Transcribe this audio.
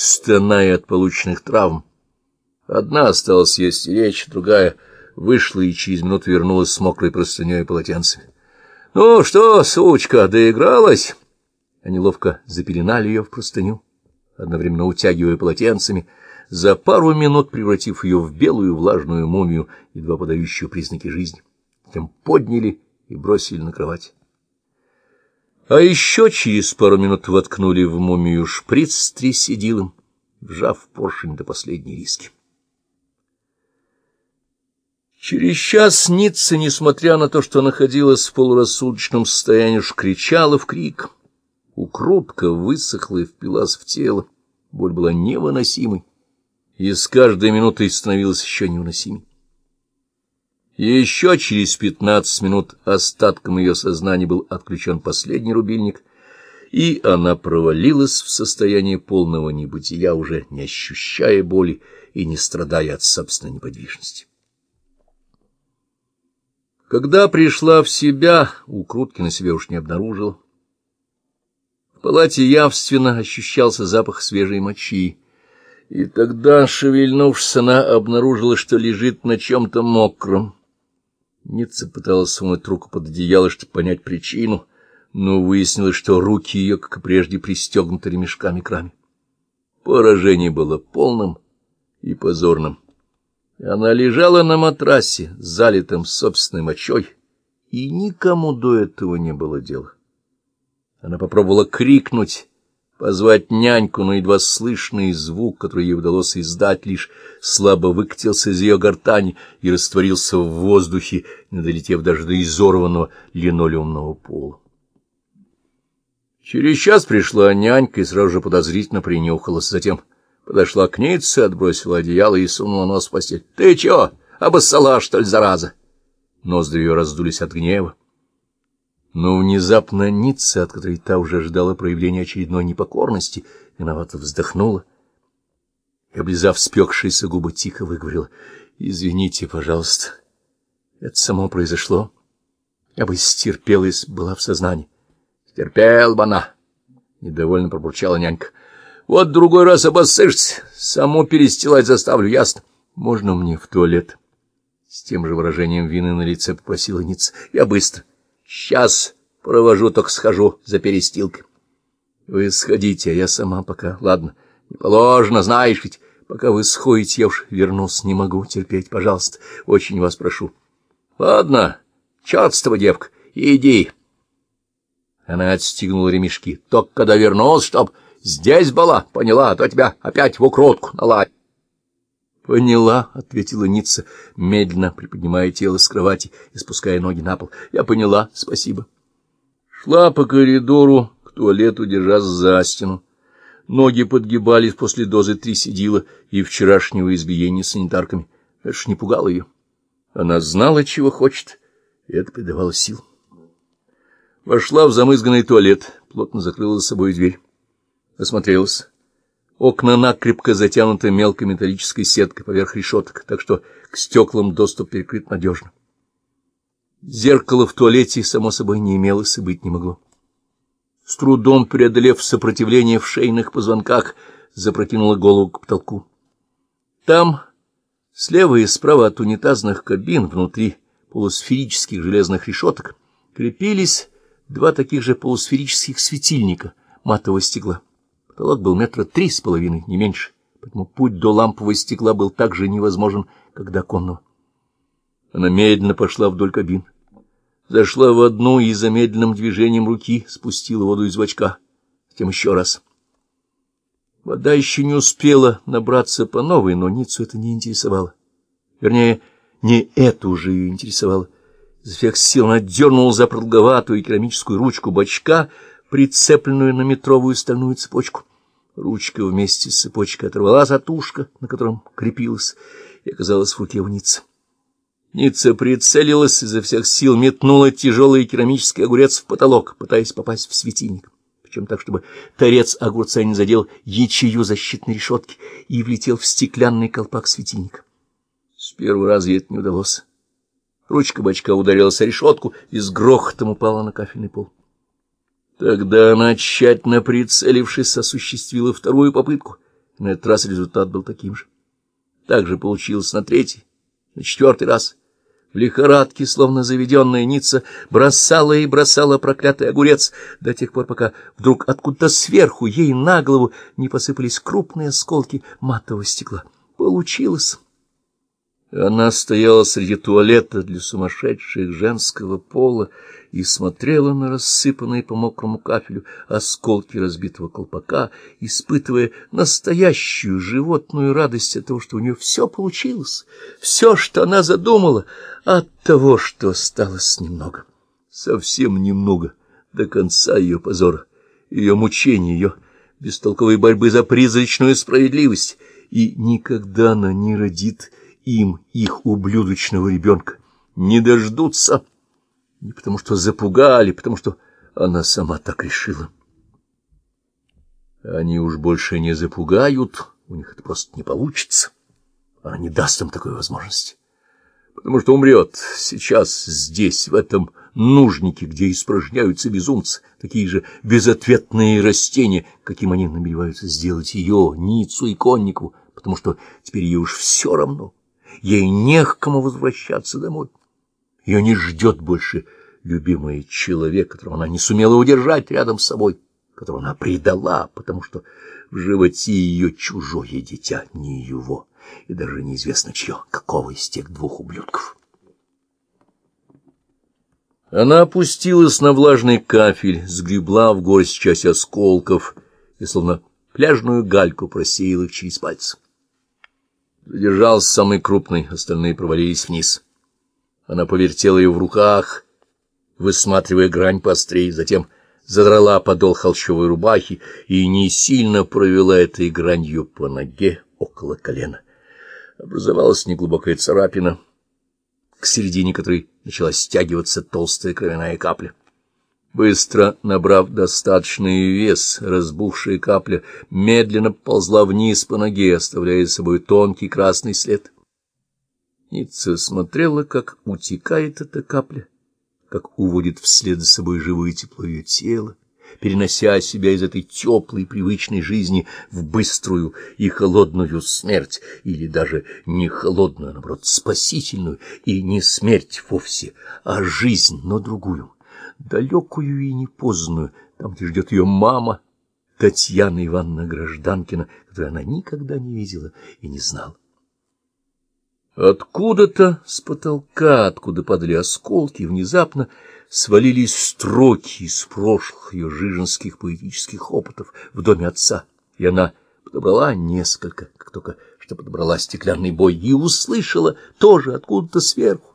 стоная от полученных травм. Одна осталась есть речь, другая вышла и через минуту вернулась с мокрой простыней и полотенцами. — Ну что, сучка, доигралась? Они ловко запеленали ее в простыню, одновременно утягивая полотенцами, за пару минут превратив ее в белую влажную мумию, едва подающую признаки жизни. Затем подняли и бросили на кровать. А еще через пару минут воткнули в мумию шприц с трисидилом, вжав поршень до последней риски. Через час Ницца, несмотря на то, что находилась в полурассудочном состоянии, уж кричала в крик. Укрутка высохла и впилась в тело. Боль была невыносимой, и с каждой минутой становилась еще невыносимой. Еще через пятнадцать минут остатком ее сознания был отключен последний рубильник, и она провалилась в состояние полного небытия, уже не ощущая боли и не страдая от собственной неподвижности. Когда пришла в себя, укрутки на себе уж не обнаружила. В палате явственно ощущался запах свежей мочи, и тогда, шевельнувшись, она обнаружила, что лежит на чем-то мокром. Ницца пыталась сунуть руку под одеяло, чтобы понять причину, но выяснилось, что руки ее, как и прежде, пристегнуты ремешками к раме. Поражение было полным и позорным. Она лежала на матрасе, залитом собственной мочой, и никому до этого не было дела. Она попробовала крикнуть, позвать няньку, но едва слышный звук, который ей удалось издать, лишь слабо выкатился из ее гортани и растворился в воздухе, не долетев даже до изорванного линолеумного пола. Через час пришла нянька и сразу же подозрительно принюхалась, затем подошла к Ницце, отбросила одеяло и сунула нос в постель. — Ты чё, обоссала, что ли, зараза? Ноздри ее раздулись от гнева. Но внезапно Ницца, от которой та уже ждала проявления очередной непокорности, виновато вздохнула и, облизав спекшиеся губы, тихо выговорила. — Извините, пожалуйста, это само произошло. Я бы стерпела, если была в сознании. — Стерпел бы она, — недовольно пробурчала нянька. — Вот другой раз обоссышься, саму перестилать заставлю, ясно? Можно мне в туалет? С тем же выражением вины на лице попросила Ницца. — Я быстро. Сейчас провожу, только схожу за перестилкой. Вы сходите, а я сама пока. Ладно, не положено, знаешь ведь. Пока вы сходите, я уж вернусь, не могу терпеть, пожалуйста. Очень вас прошу. Ладно, черт с тобой, девка, иди. Она отстегнула ремешки. Только когда вернулась, чтоб здесь была, поняла, а то тебя опять в укротку наладь. — Поняла, — ответила Ницца, медленно приподнимая тело с кровати и спуская ноги на пол. — Я поняла, спасибо. Шла по коридору к туалету, держась за стену. Ноги подгибались после дозы трисидила и вчерашнего избиения санитарками. Это ж не пугало ее. Она знала, чего хочет, и это придавало сил. Вошла в замызганный туалет, плотно закрыла за собой дверь. Осмотрелась. Окна накрепко затянуты мелкой металлической сеткой поверх решеток, так что к стеклам доступ перекрыт надежно. Зеркало в туалете, само собой, не имелось и быть не могло. С трудом преодолев сопротивление в шейных позвонках, запрокинула голову к потолку. Там, слева и справа от унитазных кабин, внутри полусферических железных решеток, крепились два таких же полусферических светильника матового стекла. Потолок был метра три с половиной, не меньше, поэтому путь до лампового стекла был так же невозможен, как до оконного. Она медленно пошла вдоль кабин. Зашла в одну и замедленным движением руки спустила воду из бачка. Затем еще раз. Вода еще не успела набраться по новой, но Ницу это не интересовало. Вернее, не это уже ее интересовало. Из всех сил она дернула за продолговатую керамическую ручку бачка, прицепленную на метровую стальную цепочку. Ручка вместе с цепочкой оторвалась от ушка, на котором крепилась, и оказалась в руке у Ницца. Ницца прицелилась, изо всех сил метнула тяжелый керамический огурец в потолок, пытаясь попасть в светильник, причем так, чтобы торец огурца не задел ячею защитной решетки и влетел в стеклянный колпак светильника. С первого раза ей это не удалось. Ручка бачка ударилась о решетку и с грохотом упала на кафельный пол. Тогда она, тщательно прицелившись, осуществила вторую попытку. На этот раз результат был таким же. Так же получилось на третий, на четвертый раз. В лихорадке, словно заведенная Ницца, бросала и бросала проклятый огурец до тех пор, пока вдруг откуда-то сверху ей на голову не посыпались крупные осколки матового стекла. Получилось. Она стояла среди туалета для сумасшедших женского пола и смотрела на рассыпанные по мокрому кафелю осколки разбитого колпака, испытывая настоящую животную радость от того, что у нее все получилось, все, что она задумала, от того, что осталось немного, совсем немного, до конца ее позора, ее мучения, ее бестолковой борьбы за призрачную справедливость, и никогда она не родит им их ублюдочного ребенка. Не дождутся. Не потому что запугали, потому что она сама так решила. Они уж больше не запугают, у них это просто не получится. Она не даст им такой возможности. Потому что умрет сейчас здесь, в этом нужнике, где испражняются безумцы, такие же безответные растения, каким они намереваются сделать ее, Ницу и Конникову, потому что теперь ей уж все равно ей не к кому возвращаться домой. Ее не ждет больше любимый человек, которого она не сумела удержать рядом с собой, которого она предала, потому что в животе ее чужое дитя, не его, и даже неизвестно чье, какого из тех двух ублюдков. Она опустилась на влажный кафель, сгребла в горсть часть осколков и словно пляжную гальку просеяла их через пальцы. Задержался самый крупный, остальные провалились вниз. Она повертела ее в руках, высматривая грань поострее, затем задрала подол холщовой рубахи и не сильно провела этой гранью по ноге около колена. Образовалась неглубокая царапина, к середине которой начала стягиваться толстая кровяная капля. Быстро набрав достаточный вес, разбухшая капля медленно ползла вниз по ноге, оставляя за собой тонкий красный след. Ницца смотрела, как утекает эта капля, как уводит вслед за собой живое тепло ее тела, перенося себя из этой теплой привычной жизни в быструю и холодную смерть, или даже не холодную, а наоборот, спасительную, и не смерть вовсе, а жизнь, но другую далекую и непознанную, там, где ждет ее мама, Татьяна Ивановна Гражданкина, которую она никогда не видела и не знала. Откуда-то с потолка, откуда падали осколки, внезапно свалились строки из прошлых ее жиженских поэтических опытов в доме отца, и она подобрала несколько, как только что подобрала стеклянный бой, и услышала тоже откуда-то сверху